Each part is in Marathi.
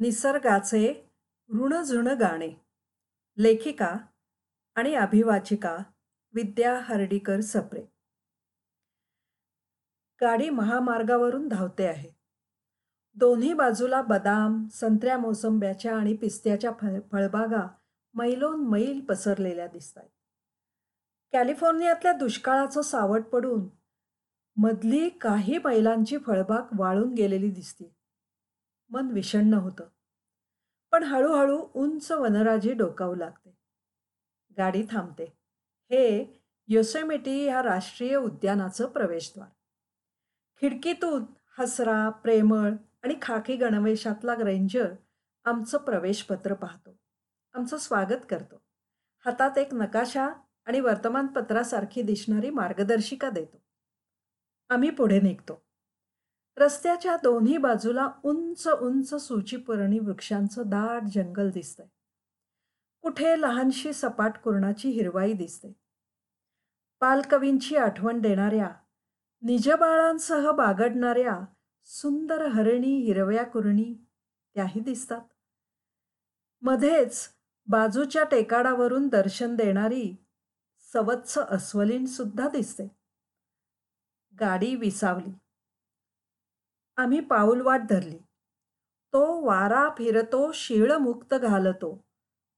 निसर्गाचे ऋणझुण गाणे लेखिका आणि अभिवाचिका विद्या हर्डीकर सप्रे. गाडी महामार्गावरून धावते आहे. दोन्ही बाजूला बदाम संत्र्या मोसंब्याच्या आणि पिस्त्याच्या फळ फळबागा मैलोन मैल पसरलेल्या दिसत आहेत कॅलिफोर्नियातल्या दुष्काळाचं सावट पडून मधली काही मैलांची फळबाग वाळून गेलेली दिसते मन विषण्ण होतं. पण हळूहळू उंच वनराजी डोकावू लागते. गाडी थांबते. हे योसेमिटी ह्या राष्ट्रीय उद्यानाचं प्रवेशद्वार. खिडकीतून हसरा प्रेमळ आणि खाकी गणवेशातला रेंजर आमचं प्रवेशपत्र पाहतो. आमचं स्वागत करतो. हातात एक नकाशा आणि वर्तमानपत्रासारखी दिसणारी मार्गदर्शिका देतो. आम्ही पुढे निघतो. रस्त्याच्या दोन्ही बाजूला उंच उंच सूचीपर्णी वृक्षांचं दाट जंगल दिसतंय. कुठे लहानशी सपाट कुरणाची हिरवाई दिसते. पालकवींची आठवण देणाऱ्या निजबाळांसह बागडणाऱ्या सुंदर हरिणी हिरव्या कुरणी त्याही दिसतात. मध्येच बाजूच्या टेकाडावरून दर्शन देणारी सवत्स अस्वलीन सुद्धा दिसते. गाडी विसावली. आम्ही पाऊलवाट धरली. तो वारा फिरतो शीळमुक्त घालतो.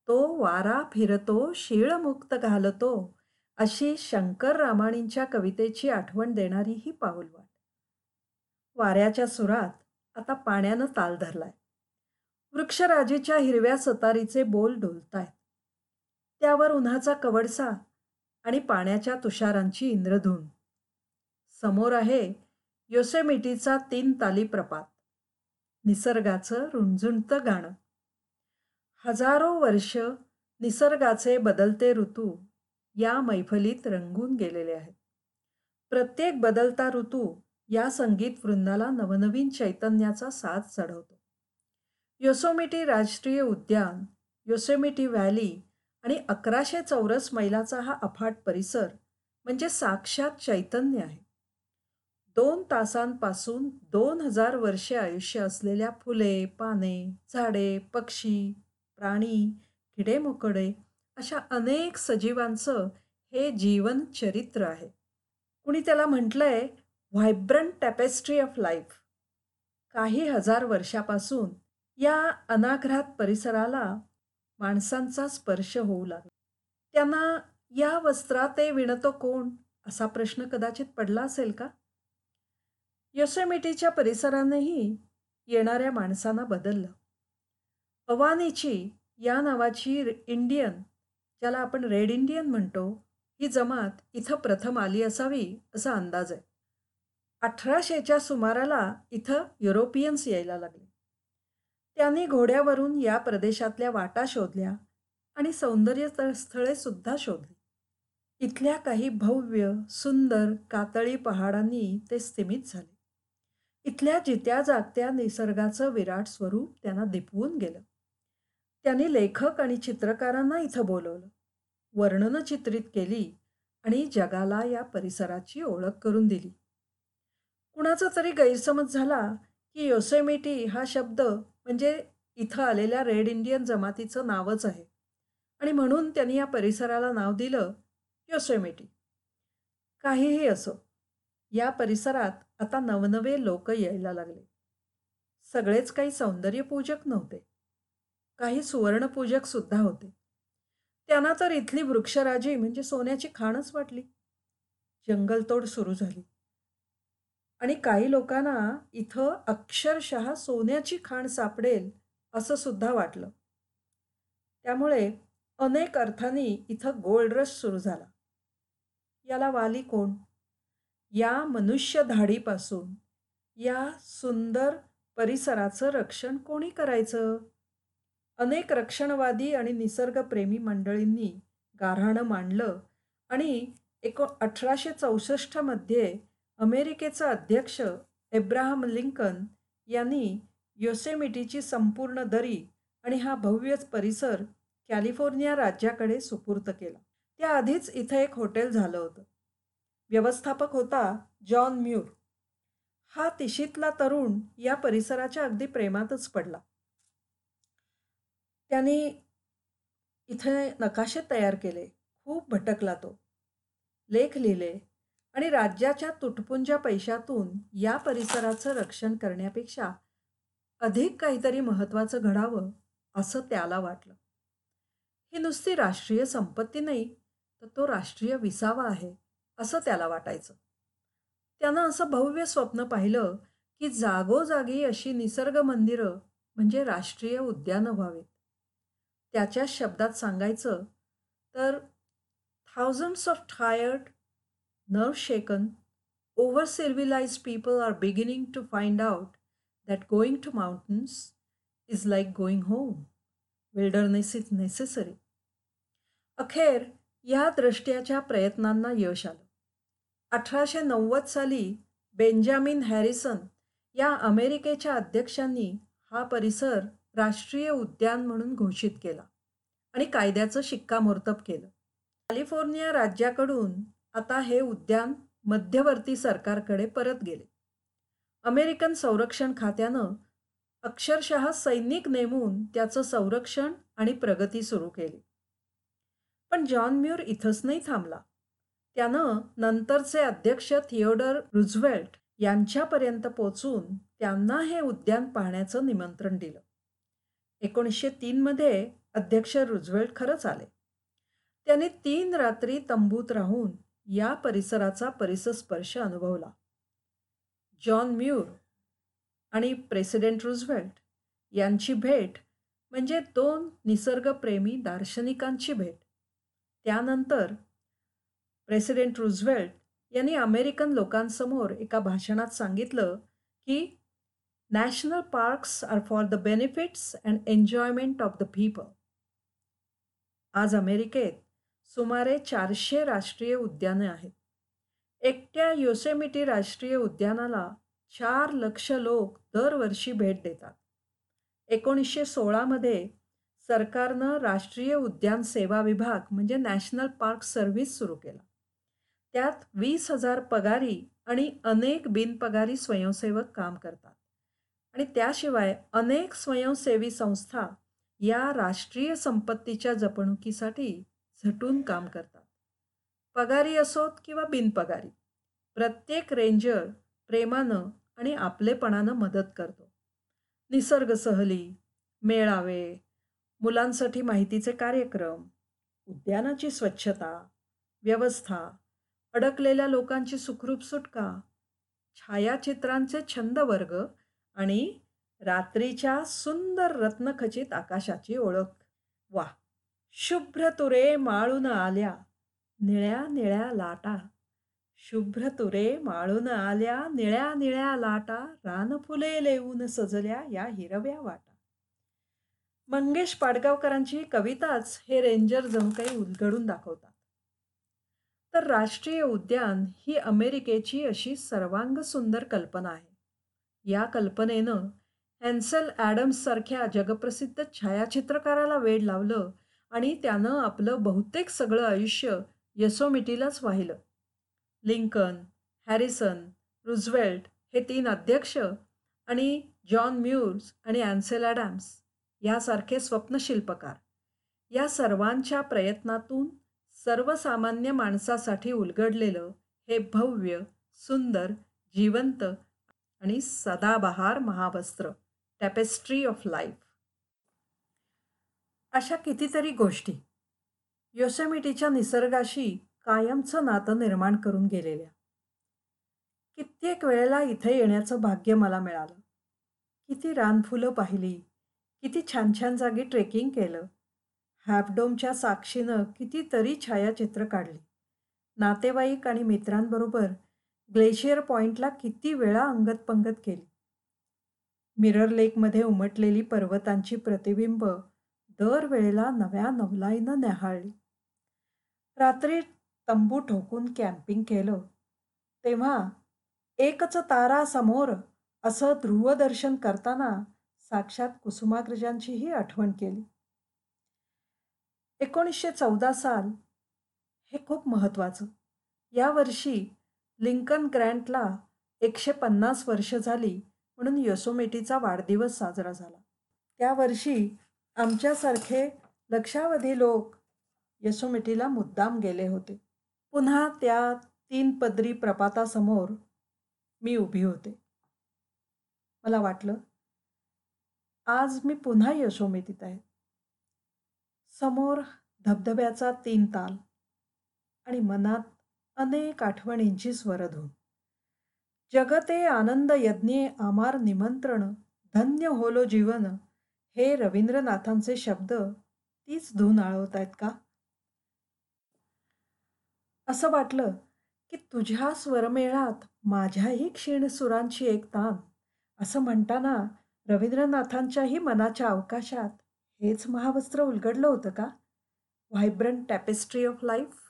तो वारा फिरतो शीळमुक्त घालतो. अशी शंकर रामाणींच्या कवितेची आठवण देणारी ही पाऊलवाट. वाऱ्याच्या सुरात आता पाण्यानं ताल धरलाय. वृक्षराजेच्या हिरव्या सतारीचे बोल डोलतायत. त्यावर उन्हाचा कवडसा आणि पाण्याच्या तुषारांची इंद्रधून. समोर आहे योसेमिटीचा तीन ताली प्रपात. निसर्गाचं रुंझुणतं गाणं. हजारो वर्ष निसर्गाचे बदलते ऋतू या मैफलीत रंगून गेलेले आहेत. प्रत्येक बदलता ऋतू या संगीत वृंदाला नवनवीन चैतन्याचा साथ चढवतो. योसोमिटी राष्ट्रीय उद्यान योसेमिटी व्हॅली आणि अकराशे चौरस मैलाचा हा अफाट परिसर म्हणजे साक्षात चैतन्य आहे. दोन तासांपासून दोन हजार वर्षे आयुष्य असलेल्या फुले पाने झाडे पक्षी प्राणी किडेमोकडे अशा अनेक सजीवांचं हे जीवन चरित्र आहे. कुणी त्याला म्हटलंय व्हायब्रंट टॅपेस्ट्री ऑफ लाईफ काही हजार वर्षापासून या अनाघ्रात परिसराला माणसांचा स्पर्श होऊ लागला. त्यांना या वस्त्रात विणतो कोण? असा प्रश्न कदाचित पडला असेल का? यशमिटीच्या परिसरानेही येणाऱ्या माणसांना बदललं. अवानीची या नावाची इंडियन ज्याला आपण रेड इंडियन म्हणतो ही जमात इथं प्रथम आली असावी असा अंदाज आहे. अठराशेच्या सुमाराला इथं युरोपियन्स यायला लागले. त्यांनी घोड्यावरून या प्रदेशातल्या वाटा शोधल्या आणि सौंदर्य स्थळे सुद्धा शोधली. इथल्या काही भव्य सुंदर कातळी पहाडांनी ते स्थिमित झाले. इथल्या जित्या जागत्या निसर्गाचं विराट स्वरूप त्यांना दिपवून गेलं. त्यांनी लेखक आणि चित्रकारांना इथं बोलवलं. वर्णनं चित्रित केली आणि जगाला या परिसराची ओळख करून दिली. कुणाचा तरी गैरसमज झाला की योसेमिटी हा शब्द म्हणजे इथं आलेल्या रेड इंडियन जमातीचं नावच आहे. आणि म्हणून त्यांनी या परिसराला नाव दिलं योसेमिटी. काहीही असो या परिसरात आता नवनवे लोक यायला लागले. सगळेच काही सौंदर्यपूजक नव्हते. काही सुवर्णपूजक सुद्धा होते. त्यांना तर इथली वृक्षराजी म्हणजे सोन्याची खाणच वाटली. जंगलतोड सुरू झाली. आणि काही लोकांना इथं अक्षरशः सोन्याची खाण सापडेल असं सुद्धा वाटलं. त्यामुळे अनेक अर्थांनी इथं गोल्ड रश सुरू झाला. याला वाली कोण? या मनुष्य धाडीपासून या सुंदर परिसराचं रक्षण कोणी करायचं? अनेक रक्षणवादी आणि निसर्गप्रेमी मंडळींनी गाऱ्हाणं मांडलं आणि एको अठराशे चौसष्टमध्ये अमेरिकेचा अध्यक्ष एब्राहम लिंकन यांनी योसेमिटीची संपूर्ण दरी आणि हा भव्य परिसर कॅलिफोर्निया राज्याकडे सुपूर्त केला. त्याआधीच इथं एक हॉटेल झालं होतं. व्यवस्थापक होता जॉन म्यूर. हा तिशीतला तरुण या परिसराच्या अगदी प्रेमातच पडला. त्याने इथे नकाशे तयार केले. खूप भटकला तो. लेख लिहिले आणि राज्याच्या तुटपुंज्या पैशातून या परिसराचं रक्षण करण्यापेक्षा अधिक काहीतरी महत्त्वाचं घडावं असं त्याला वाटलं. ही नुसती राष्ट्रीय संपत्ती नाही तर तो राष्ट्रीय विसावा आहे. असं त्याला वाटायचं. त्यानं असं भव्य स्वप्न पाहिलं की जागोजागी अशी निसर्ग मंदिरं म्हणजे राष्ट्रीय उद्यानं व्हावी त्याच्या शब्दात सांगायचं तर thousands of tired nerve shaken over civilized people are beginning to find out that going to mountains is like going home wilderness is necessary अखेर या दृष्ट्याच्या प्रयत्नांना यश आलं. अठराशे नव्वद साली बेंजामिन हॅरिसन या अमेरिकेच्या अध्यक्षांनी हा परिसर राष्ट्रीय उद्यान म्हणून घोषित केला आणि कायद्याचं शिक्कामोर्तब केलं. कॅलिफोर्निया राज्याकडून आता हे उद्यान मध्यवर्ती सरकारकडे परत गेले. अमेरिकन संरक्षण खात्यानं अक्षरशः सैनिक नेमून त्याचं संरक्षण आणि प्रगती सुरू केली. पण जॉन म्यूर इथंच नाही थांबला. त्यानं नंतरचे अध्यक्ष थिओडर रुझवेल्ट यांच्यापर्यंत पोचून त्यांना हे उद्यान पाहण्याचं निमंत्रण दिलं. एकोणीसशे तीनमध्ये अध्यक्ष रुझवेल्ट खरंच आले. त्यांनी तीन रात्री तंबूत राहून या परिसराचा परिसस्पर्श अनुभवला. जॉन म्यूर आणि प्रेसिडेंट रुझवेल्ट यांची भेट म्हणजे दोन निसर्गप्रेमी दार्शनिकांची भेट. त्यानंतर प्रेसिडेंट रुझवेल्ट यांनी अमेरिकन लोकांसमोर एका भाषणात सांगितलं की national parks are for the benefits and enjoyment of the people आज अमेरिकेत सुमारे चारशे राष्ट्रीय उद्याने आहेत. एकट्या योसेमिटी राष्ट्रीय उद्यानाला चार लक्ष लोक दरवर्षी भेट देतात. एकोणीसशे सोळामध्ये सरकारनं राष्ट्रीय उद्यान सेवा विभाग म्हणजे नॅशनल पार्क सर्व्हिस सुरू केला. त्यात वीस हजार पगारी आणि अनेक बिनपगारी स्वयंसेवक काम करतात. आणि त्याशिवाय अनेक स्वयंसेवी संस्था या राष्ट्रीय संपत्तीच्या जपणुकीसाठी झटून काम करतात. पगारी असोत किंवा बिनपगारी प्रत्येक रेंजर प्रेमानं आणि आपलेपणानं मदत करतो. निसर्ग सहली मेळावे मुलांसाठी माहितीचे कार्यक्रम उद्यानाची स्वच्छता व्यवस्था अडकलेल्या लोकांची सुखरूप सुटका छायाचित्रांचे छंद वर्ग आणि रात्रीच्या सुंदर रत्नखचित आकाशाची ओळख. वा शुभ्र तुरे माळून आल्या निळ्या निळ्या लाटा. शुभ्र तुरे माळून आल्या निळ्या निळ्या लाटा. रानफुले लेऊन सजल्या या हिरव्या वाटा. मंगेश पाडगावकरांची कविताच हे रेंजर जमकाई उलगडून दाखवतात. तर राष्ट्रीय उद्यान ही अमेरिकेची अशी सर्वांग सुंदर कल्पना आहे. या कल्पनेनं हॅन्सल ॲडम्ससारख्या जगप्रसिद्ध छायाचित्रकाराला वेड लावलं आणि त्यानं आपलं बहुतेक सगळं आयुष्य यसोमिटीलाच वाहिलं. लिंकन हॅरिसन रुझवेल्ट हे तीन अध्यक्ष आणि जॉन म्यूर्स आणि ॲन्सेल ॲडॅम्स यासारखे स्वप्नशिल्पकार या सर्वांच्या प्रयत्नातून सर्वसामान्य माणसासाठी उलगडलेलं हे भव्य सुंदर जिवंत आणि सदाबहार महावस्त्र टॅपेस्ट्री ऑफ लाईफ अशा कितीतरी गोष्टी योसेमिटीच्या निसर्गाशी कायमचं नातं निर्माण करून गेलेल्या. कित्येक वेळेला इथे येण्याचं भाग्य मला मिळालं. किती रानफुलं पाहिली किती छान छान जागी ट्रेकिंग केलं हॅपडोमच्या साक्षीनं कितीतरी छायाचित्र काढली. नातेवाईक आणि मित्रांबरोबर ग्लेशियर पॉईंटला किती वेळा अंगत पंगत केली. मिरर लेकमध्ये उमटलेली पर्वतांची प्रतिबिंब दरवेळेला नव्या नवलाईनं न्याहाळली. रात्री तंबू ठोकून कॅम्पिंग केलं. तेव्हा एकच तारा समोर असं ध्रुवदर्शन करताना साक्षात कुसुमाग्रजांचीही आठवण केली. एकोणीसशे चौदा साल हे खूप महत्त्वाचं. यावर्षी लिंकन ग्रँटला एकशे पन्नास वर्ष झाली म्हणून योसोमेटीचा वाढदिवस साजरा झाला. त्या वर्षी आमच्यासारखे लक्षावधी लोक यसोमेटीला मुद्दाम गेले होते. पुन्हा त्या तीन पदरी प्रपातासमोर मी उभी होते. मला वाटलं आज मी पुन्हा यशोमेतीत आहे. समोर धबधब्याचा तीन ताल आणि मनात अनेक आठवणींची स्वरधून. जगते आनंद यज्ञे आमार निमंत्रण धन्य होलो जीवन हे रवींद्रनाथांचे शब्द तीच धून आळवत आहेत का? असं वाटलं की तुझ्या स्वरमेळात माझ्याही क्षीण सुरांची एक तान असं म्हणताना रवींद्रनाथांच्याही मनाच्या अवकाशात हेच महावस्त्र उलगडलं होतं का? Vibrant tapestry of life